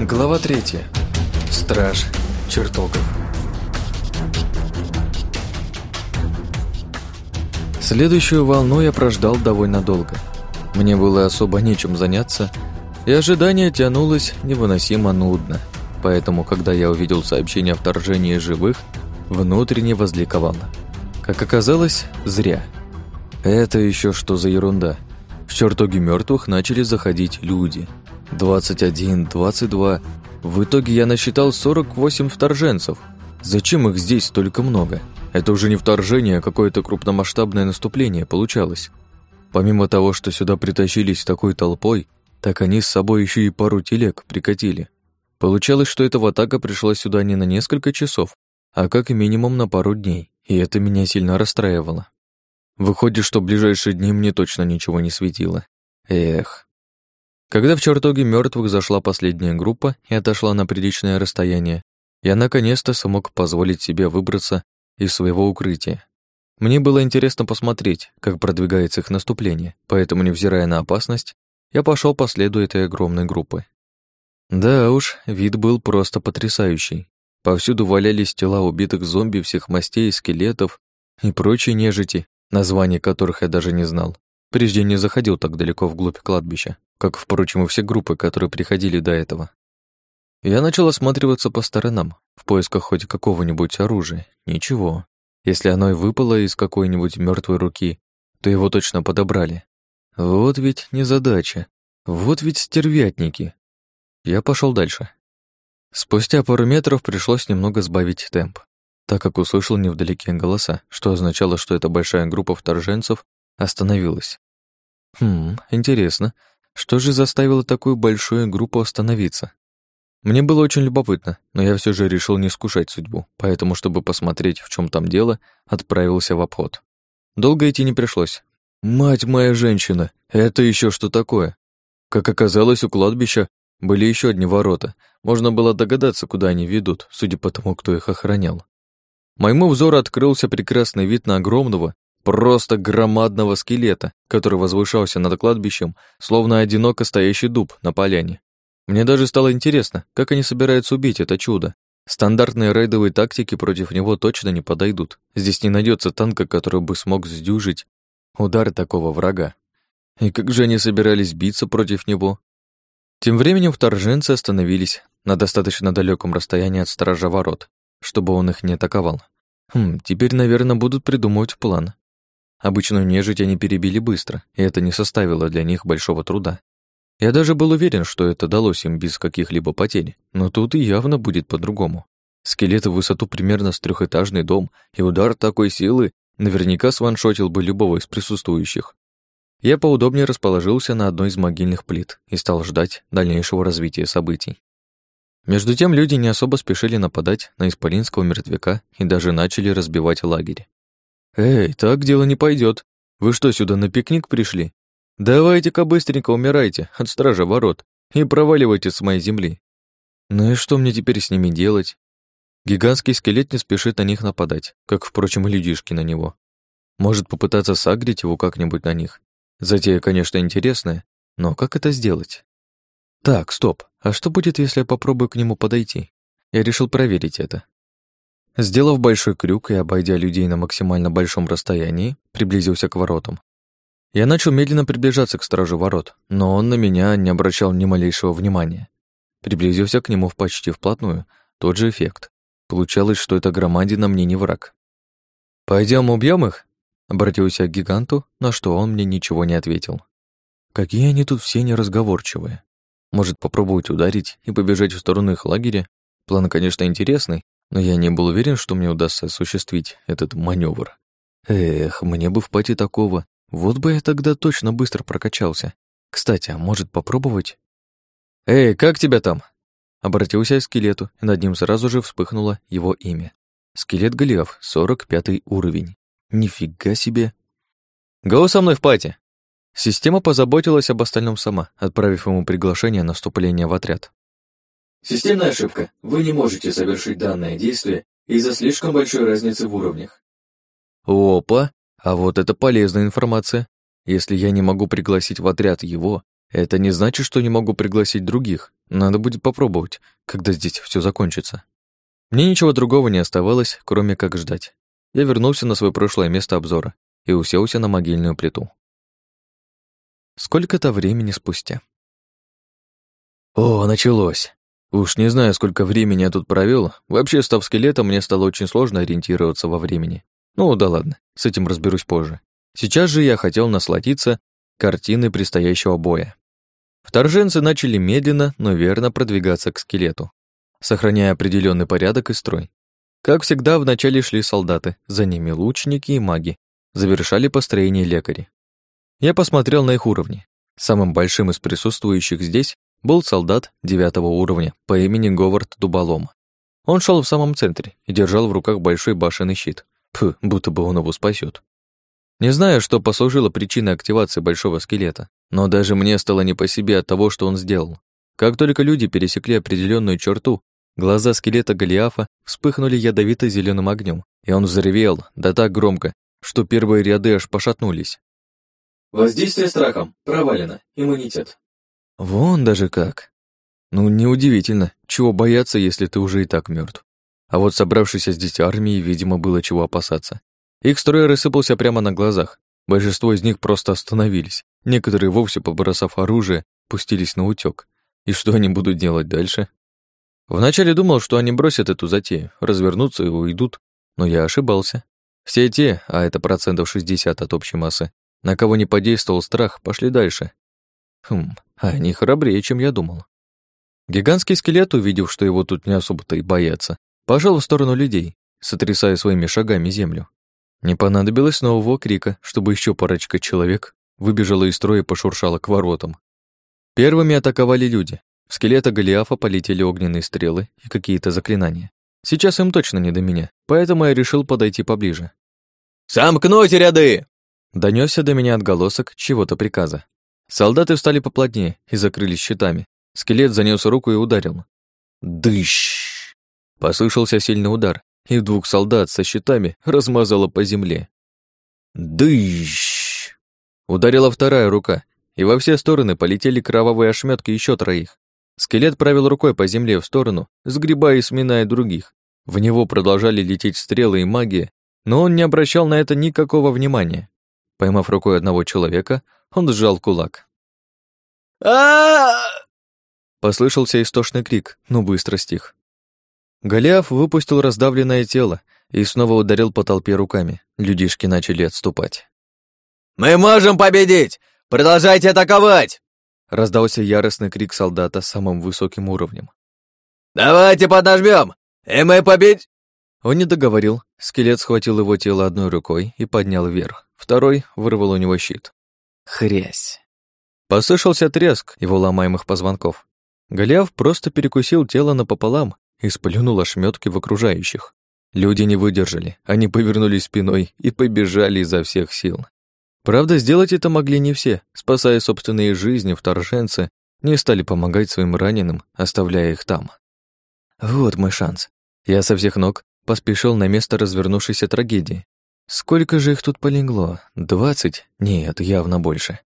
Глава третья. Страж чертогов. Следующую волну я прождал довольно долго. Мне было особо нечем заняться, и ожидание тянулось невыносимо нудно. Поэтому, когда я увидел сообщение о вторжении живых, внутренне возликовал. Как оказалось, зря. Это еще что за ерунда? В чертоге мертвых начали заходить люди – 21, 22. В итоге я насчитал 48 вторженцев. Зачем их здесь столько много? Это уже не вторжение, а какое-то крупномасштабное наступление получалось. Помимо того, что сюда притащились такой толпой, так они с собой еще и пару телег прикатили. Получалось, что эта атака пришла сюда не на несколько часов, а как минимум на пару дней, и это меня сильно расстраивало. Выходит, что ближайшие дни мне точно ничего не светило. Эх. Когда в чертоге мертвых зашла последняя группа и отошла на приличное расстояние, я наконец-то смог позволить себе выбраться из своего укрытия. Мне было интересно посмотреть, как продвигается их наступление, поэтому, невзирая на опасность, я пошел по следу этой огромной группы. Да уж, вид был просто потрясающий. Повсюду валялись тела убитых зомби всех мастей, скелетов и прочей нежити, названий которых я даже не знал. Прежде не заходил так далеко вглубь кладбища как, впрочем, и все группы, которые приходили до этого. Я начал осматриваться по сторонам, в поисках хоть какого-нибудь оружия. Ничего. Если оно и выпало из какой-нибудь мертвой руки, то его точно подобрали. Вот ведь незадача. Вот ведь стервятники. Я пошел дальше. Спустя пару метров пришлось немного сбавить темп, так как услышал невдалеке голоса, что означало, что эта большая группа вторженцев остановилась. Хм, интересно, что же заставило такую большую группу остановиться? Мне было очень любопытно, но я все же решил не скушать судьбу, поэтому, чтобы посмотреть, в чем там дело, отправился в обход. Долго идти не пришлось. Мать моя женщина, это еще что такое? Как оказалось, у кладбища были еще одни ворота. Можно было догадаться, куда они ведут, судя по тому, кто их охранял. Моему взору открылся прекрасный вид на огромного, Просто громадного скелета, который возвышался над кладбищем, словно одиноко стоящий дуб на поляне. Мне даже стало интересно, как они собираются убить это чудо. Стандартные рейдовые тактики против него точно не подойдут. Здесь не найдется танка, который бы смог сдюжить удар такого врага. И как же они собирались биться против него? Тем временем вторженцы остановились на достаточно далеком расстоянии от стража ворот, чтобы он их не атаковал. Хм, теперь, наверное, будут придумывать план. Обычную нежить они перебили быстро, и это не составило для них большого труда. Я даже был уверен, что это далось им без каких-либо потерь, но тут и явно будет по-другому. Скелет в высоту примерно с трехэтажный дом, и удар такой силы наверняка сваншотил бы любого из присутствующих. Я поудобнее расположился на одной из могильных плит и стал ждать дальнейшего развития событий. Между тем люди не особо спешили нападать на исполинского мертвяка и даже начали разбивать лагерь. «Эй, так дело не пойдет. Вы что, сюда на пикник пришли? Давайте-ка быстренько умирайте от стража ворот и проваливайте с моей земли. Ну и что мне теперь с ними делать? Гигантский скелет не спешит на них нападать, как, впрочем, и людишки на него. Может попытаться сагрить его как-нибудь на них. Затея, конечно, интересная, но как это сделать? Так, стоп, а что будет, если я попробую к нему подойти? Я решил проверить это. Сделав большой крюк и обойдя людей на максимально большом расстоянии, приблизился к воротам. Я начал медленно приближаться к стражу ворот, но он на меня не обращал ни малейшего внимания. Приблизился к нему почти вплотную, тот же эффект. Получалось, что эта громадина мне не враг. Пойдем убьем их?» Обратился к гиганту, на что он мне ничего не ответил. Какие они тут все неразговорчивые. Может, попробовать ударить и побежать в сторону их лагеря? План, конечно, интересный, но я не был уверен, что мне удастся осуществить этот маневр. Эх, мне бы в пати такого. Вот бы я тогда точно быстро прокачался. Кстати, а может попробовать? «Эй, как тебя там?» Обратился я к скелету, и над ним сразу же вспыхнуло его имя. Скелет Голиаф, 45 уровень. Нифига себе. «Го со мной в пати!» Система позаботилась об остальном сама, отправив ему приглашение на вступление в отряд. Системная ошибка. Вы не можете совершить данное действие из-за слишком большой разницы в уровнях. Опа, а вот это полезная информация. Если я не могу пригласить в отряд его, Это не значит, что не могу пригласить других. Надо будет попробовать, когда здесь все закончится. Мне ничего другого не оставалось, кроме как ждать. Я вернулся на свое прошлое место обзора и уселся на могильную плиту. Сколько-то времени спустя. О, началось. Уж не знаю, сколько времени я тут провел. Вообще, став скелетом, мне стало очень сложно ориентироваться во времени. Ну да ладно, с этим разберусь позже. Сейчас же я хотел насладиться картиной предстоящего боя. Вторженцы начали медленно, но верно продвигаться к скелету, сохраняя определенный порядок и строй. Как всегда, вначале шли солдаты, за ними лучники и маги, завершали построение лекари. Я посмотрел на их уровни. Самым большим из присутствующих здесь был солдат девятого уровня по имени Говард Дуболом. Он шел в самом центре и держал в руках большой башенный щит. Пф, будто бы он его спасет. Не знаю, что послужило причиной активации большого скелета, но даже мне стало не по себе от того, что он сделал. Как только люди пересекли определенную черту, глаза скелета Голиафа вспыхнули ядовито зеленым огнем, и он взревел, да так громко, что первые ряды аж пошатнулись. Воздействие страхом. Провалено. Иммунитет. Вон даже как. Ну, неудивительно, чего бояться, если ты уже и так мертв. А вот собравшейся здесь армии, видимо, было чего опасаться. Их строй рассыпался прямо на глазах. Большинство из них просто остановились. Некоторые, вовсе побросав оружие, пустились на утёк. И что они будут делать дальше? Вначале думал, что они бросят эту затею, развернутся и уйдут, но я ошибался. Все те, а это процентов 60 от общей массы, на кого не подействовал страх, пошли дальше. Хм, они храбрее, чем я думал. Гигантский скелет, увидев, что его тут не особо-то и боятся, пошел в сторону людей, сотрясая своими шагами землю. Не понадобилось нового крика, чтобы еще парочка человек выбежала из строя и пошуршала к воротам. Первыми атаковали люди. В скелета Голиафа полетели огненные стрелы и какие-то заклинания. Сейчас им точно не до меня, поэтому я решил подойти поближе. «Сомкнуть ряды!» Донесся до меня отголосок чего-то приказа. Солдаты встали поплотнее и закрылись щитами. Скелет занес руку и ударил. Дыщ! Послышался сильный удар, и двух солдат со щитами размазало по земле. Дыщ! Ударила вторая рука, и во все стороны полетели кровавые ошметки еще троих. Скелет правил рукой по земле в сторону, сгребая и сминая других. В него продолжали лететь стрелы и магия, но он не обращал на это никакого внимания. Поймав рукой одного человека, он сжал кулак. а Послышался истошный крик, но быстро стих. Голиаф выпустил раздавленное тело и снова ударил по толпе руками. Людишки начали отступать. «Мы можем победить! Продолжайте атаковать!» Раздался яростный крик солдата с самым высоким уровнем. «Давайте подожмем! И мы победим!» Он не договорил. Скелет схватил его тело одной рукой и поднял вверх. Второй вырвал у него щит. Хрясь. Послышался треск его ломаемых позвонков. Голиаф просто перекусил тело напополам и сплюнул ошметки в окружающих. Люди не выдержали, они повернулись спиной и побежали изо всех сил. Правда, сделать это могли не все, спасая собственные жизни, вторженцы не стали помогать своим раненым, оставляя их там. Вот мой шанс. Я со всех ног поспешил на место развернувшейся трагедии. Сколько же их тут полегло? Двадцать? Нет, явно больше.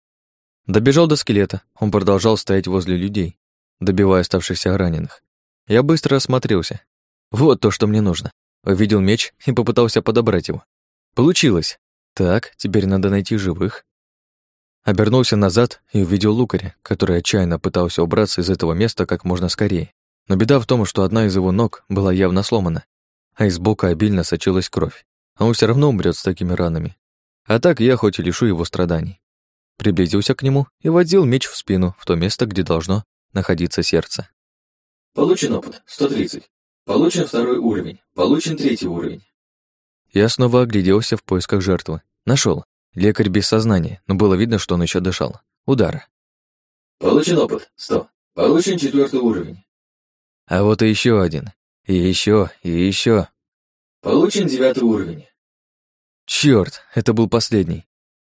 Добежал до скелета, он продолжал стоять возле людей, добивая оставшихся раненых. Я быстро осмотрелся. Вот то, что мне нужно. Увидел меч и попытался подобрать его. Получилось. Так, теперь надо найти живых. Обернулся назад и увидел лукаря, который отчаянно пытался убраться из этого места как можно скорее. Но беда в том, что одна из его ног была явно сломана, а из бока обильно сочилась кровь. А он все равно умрет с такими ранами. А так я хоть и лишу его страданий. Приблизился к нему и водил меч в спину, в то место, где должно находиться сердце. Получен опыт 130. Получен второй уровень. Получен третий уровень. Я снова огляделся в поисках жертвы. Нашел. Лекарь без сознания, но было видно, что он еще дышал. Удар. Получен опыт 100. Получен четвертый уровень. А вот и еще один. И еще, и еще. Получен девятый уровень. Черт, это был последний.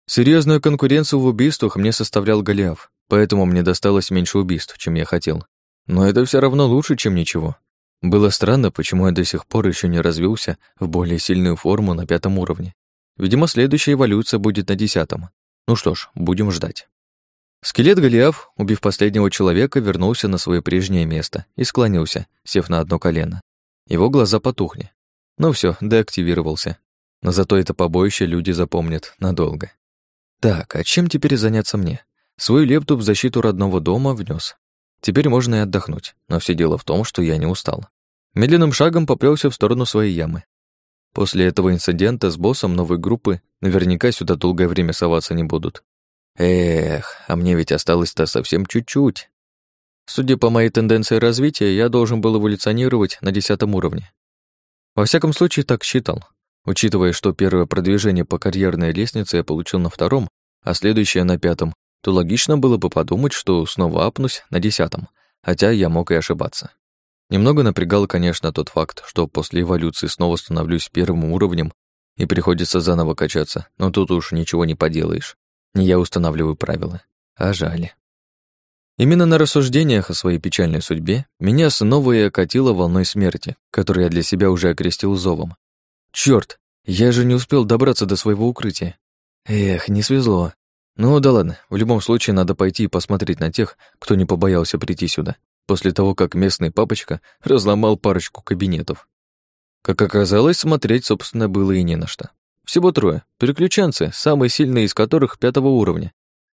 Серьезную конкуренцию в убийствах мне составлял Голиаф, поэтому мне досталось меньше убийств, чем я хотел. Но это все равно лучше, чем ничего. Было странно, почему я до сих пор еще не развился в более сильную форму на пятом уровне. Видимо, следующая эволюция будет на десятом. Ну что ж, будем ждать. Скелет Голиаф, убив последнего человека, вернулся на свое прежнее место и склонился, сев на одно колено. Его глаза потухли. Ну все, деактивировался. Но зато это побоище люди запомнят надолго. Так, а чем теперь заняться мне? Свою лепту в защиту родного дома внес. Теперь можно и отдохнуть, но все дело в том, что я не устал. Медленным шагом поплелся в сторону своей ямы. После этого инцидента с боссом новой группы наверняка сюда долгое время соваться не будут. Эх, а мне ведь осталось-то совсем чуть-чуть. Судя по моей тенденции развития, я должен был эволюционировать на десятом уровне. Во всяком случае, так считал. Учитывая, что первое продвижение по карьерной лестнице я получил на втором, а следующее на пятом, то логично было бы подумать, что снова апнусь на десятом, хотя я мог и ошибаться. Немного напрягал, конечно, тот факт, что после эволюции снова становлюсь первым уровнем и приходится заново качаться, но тут уж ничего не поделаешь. Не я устанавливаю правила, а жаль. Именно на рассуждениях о своей печальной судьбе меня снова и окатило волной смерти, которую я для себя уже окрестил зовом. Чёрт, я же не успел добраться до своего укрытия. Эх, не свезло. Ну да ладно, в любом случае надо пойти и посмотреть на тех, кто не побоялся прийти сюда, после того, как местный папочка разломал парочку кабинетов. Как оказалось, смотреть, собственно, было и не на что. Всего трое. Переключенцы, самые сильные из которых пятого уровня.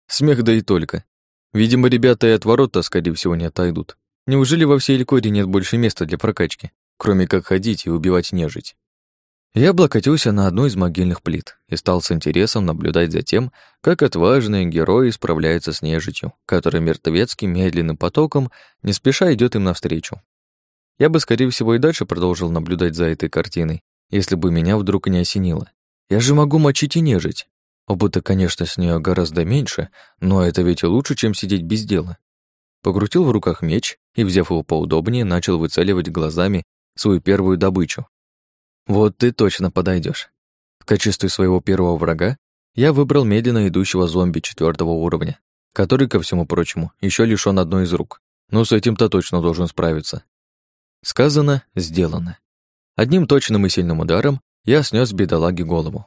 Смех да и только. Видимо, ребята и от ворот-то, скорее всего, не отойдут. Неужели во всей Элькоре нет больше места для прокачки, кроме как ходить и убивать нежить? Я облокотился на одну из могильных плит и стал с интересом наблюдать за тем, как отважные герои справляются с нежитью, которая мертвецким медленным потоком не спеша идет им навстречу. Я бы, скорее всего, и дальше продолжил наблюдать за этой картиной, если бы меня вдруг не осенило. Я же могу мочить и нежить. Опыта, конечно, с нее гораздо меньше, но это ведь лучше, чем сидеть без дела. Покрутил в руках меч и, взяв его поудобнее, начал выцеливать глазами свою первую добычу. Вот ты точно подойдешь. В качестве своего первого врага я выбрал медленно идущего зомби четвертого уровня, который, ко всему прочему, еще лишён одной из рук. Но с этим-то точно должен справиться. Сказано, сделано. Одним точным и сильным ударом я снес бедолаге голову.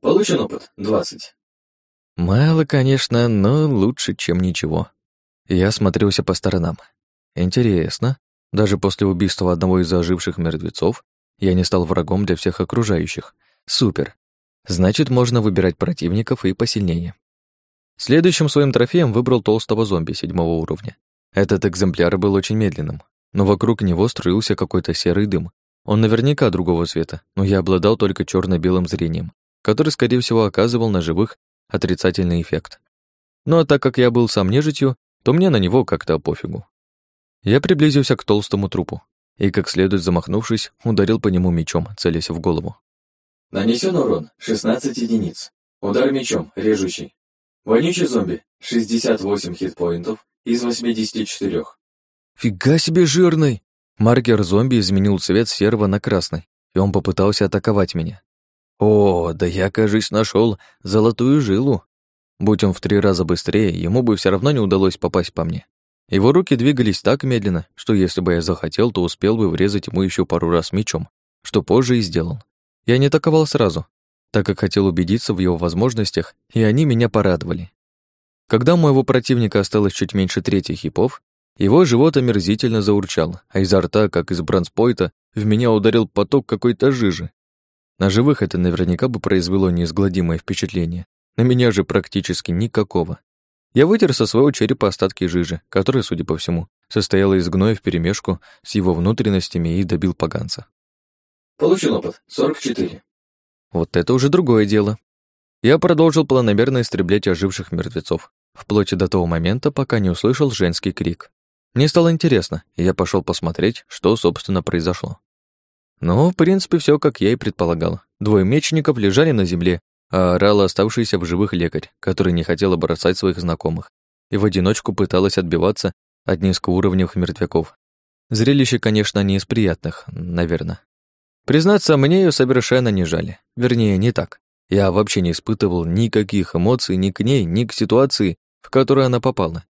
Получен опыт 20. Мало, конечно, но лучше, чем ничего. Я смотрелся по сторонам. Интересно, даже после убийства одного из оживших мертвецов я не стал врагом для всех окружающих. Супер. Значит, можно выбирать противников и посильнее. Следующим своим трофеем выбрал толстого зомби седьмого уровня. Этот экземпляр был очень медленным, но вокруг него струился какой-то серый дым, он наверняка другого цвета, но я обладал только черно белым зрением, который, скорее всего, оказывал на живых отрицательный эффект. Ну а так как я был сам нежитью, то мне на него как-то пофигу. Я приблизился к толстому трупу и, как следует замахнувшись, ударил по нему мечом, целясь в голову. Нанесен урон 16 единиц. Удар мечом, режущий. Вонючий зомби, 68 хитпоинтов из 84. Фига себе жирный! Маркер зомби изменил цвет серого на красный, и он попытался атаковать меня. О, да я, кажись, нашел золотую жилу. Будь он в три раза быстрее, ему бы все равно не удалось попасть по мне. Его руки двигались так медленно, что если бы я захотел, то успел бы врезать ему еще пару раз мечом, что позже и сделал. Я не атаковал сразу, так как хотел убедиться в его возможностях, и они меня порадовали. Когда у моего противника осталось чуть меньше трети хипов, его живот омерзительно заурчал, а изо рта, как из бронспойта, в меня ударил поток какой-то жижи. На живых это наверняка бы произвело неизгладимое впечатление. На меня же практически никакого. Я вытер со своего черепа остатки жижи, которая, судя по всему, состояла из гноя вперемешку с его внутренностями и добил поганца. Получил опыт. 44. Вот это уже другое дело. Я продолжил планомерно истреблять оживших мертвецов, вплоть до того момента, пока не услышал женский крик. Мне стало интересно, и я пошел посмотреть, что, собственно, произошло. Ну, в принципе, все как я и предполагал. Двое мечников лежали на земле, а орал оставшийся в живых лекарь, который не хотел бросать своих знакомых, и в одиночку пыталась отбиваться от низкоуровневых мертвяков. Зрелище, конечно, не из приятных, наверное. Признаться, мне ее совершенно не жали. Вернее, не так. Я вообще не испытывал никаких эмоций ни к ней, ни к ситуации, в которую она попала.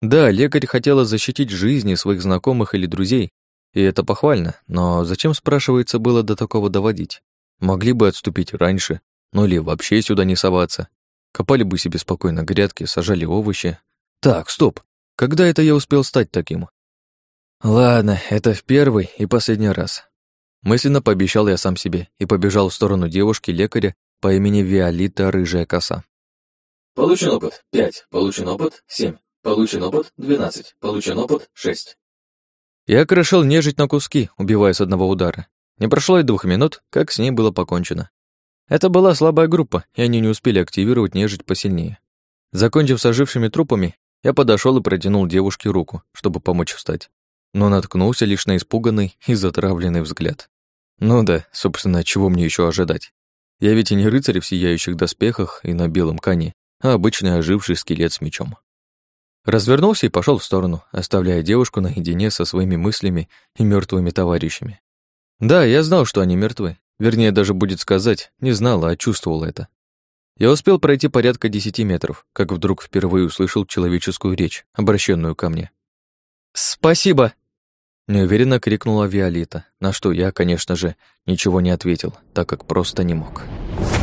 Да, лекарь хотела защитить жизни своих знакомых или друзей, и это похвально, но зачем, спрашивается, было до такого доводить? Могли бы отступить раньше, ну или вообще сюда не соваться. Копали бы себе спокойно грядки, сажали овощи. Так, стоп. Когда это я успел стать таким? Ладно, это в первый и последний раз. Мысленно пообещал я сам себе и побежал в сторону девушки-лекаря по имени Виолита Рыжая Коса. Получен опыт 5, получен опыт 7, получен опыт 12, получен опыт 6. Я крошил нежить на куски, убивая с одного удара. Не прошло и двух минут, как с ней было покончено. Это была слабая группа, и они не успели активировать нежить посильнее. Закончив с ожившими трупами, я подошел и протянул девушке руку, чтобы помочь встать. Но наткнулся лишь на испуганный и затравленный взгляд. Ну да, собственно, чего мне еще ожидать? Я ведь и не рыцарь в сияющих доспехах и на белом коне, а обычный оживший скелет с мечом. Развернулся и пошел в сторону, оставляя девушку наедине со своими мыслями и мертвыми товарищами. Да, я знал, что они мертвы. Вернее, даже будет сказать, не знал, а чувствовал это. Я успел пройти порядка десяти метров, как вдруг впервые услышал человеческую речь, обращенную ко мне. «Спасибо!» Неуверенно крикнула Виолита, на что я, конечно же, ничего не ответил, так как просто не мог. «Спасибо!»